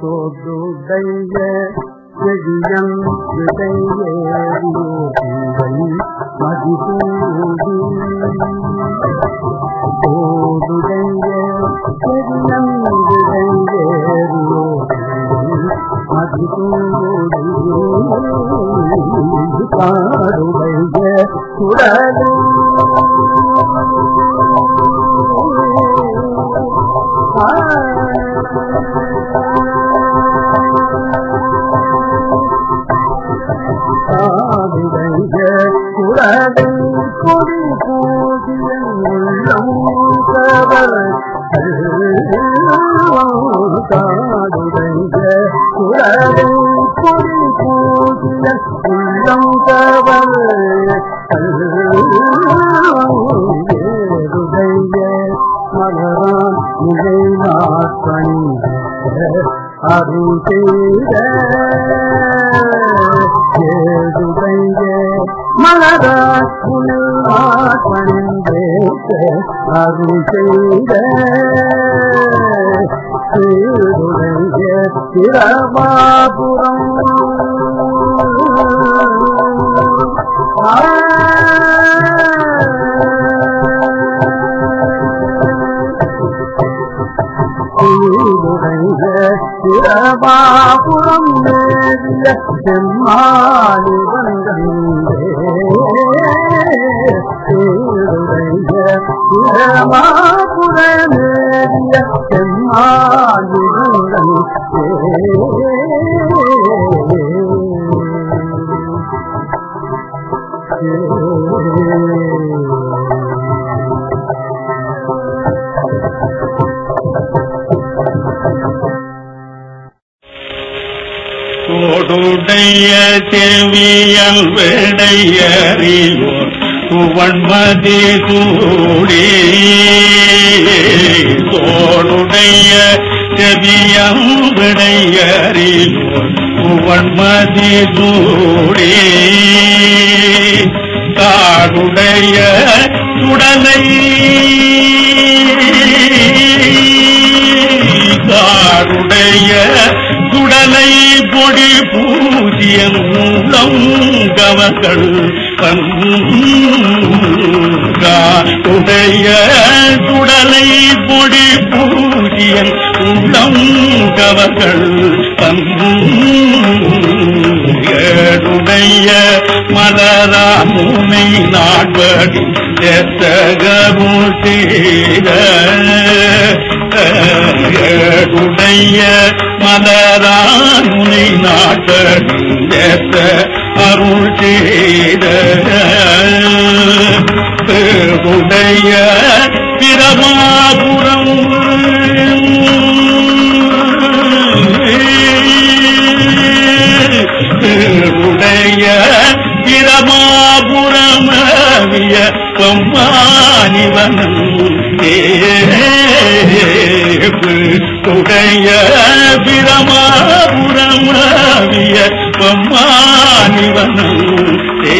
தோடுடைய செடியம் விடையேறியோங்கள் மதிசூடி தோடுடைய செடியம் விடையேறியோங்கள் மதிசூடி பாடுடைய ஆவிடைய குரவை கொடி பூதிய உள்ளம் கவர் காடுடைய கொடி உள்ளம் கவர் மலரான் மாற்றணி அருள் செய்த மலரான் நிலை மாற்றணிந்தே அருள் செய்த ஏதுடைய திரமாபுரம் சிரபாபுரம் மேறிய செம்மாடி வந்தன் சிரபாபுர மேறிய செம்மாடி செவியல் விடையறியோர் சுவன்மதி சூடி தோடுடைய செவியல் சுவன்மதி துவன்மதி சூடி காடுடைய சுடலை காடுடைய சுடலை பொடி பூஜ்யம் கவர்கள் காடுடைய சுடலை பொடி பூரியன் உள்ளம் கவர்கள் தங்குடைய மலராமுனை நாட்படி எத்தகருள் செய்த ஏடுடைய மலராமுனை நாட்படி எத்த அருள் செய்த உடைய பிரமாபுரம் உடைய பிரமாபுரமவிய பம்மானிவனம் உடைய பிரமாபுரமிய பம்மானிவனம் ஏ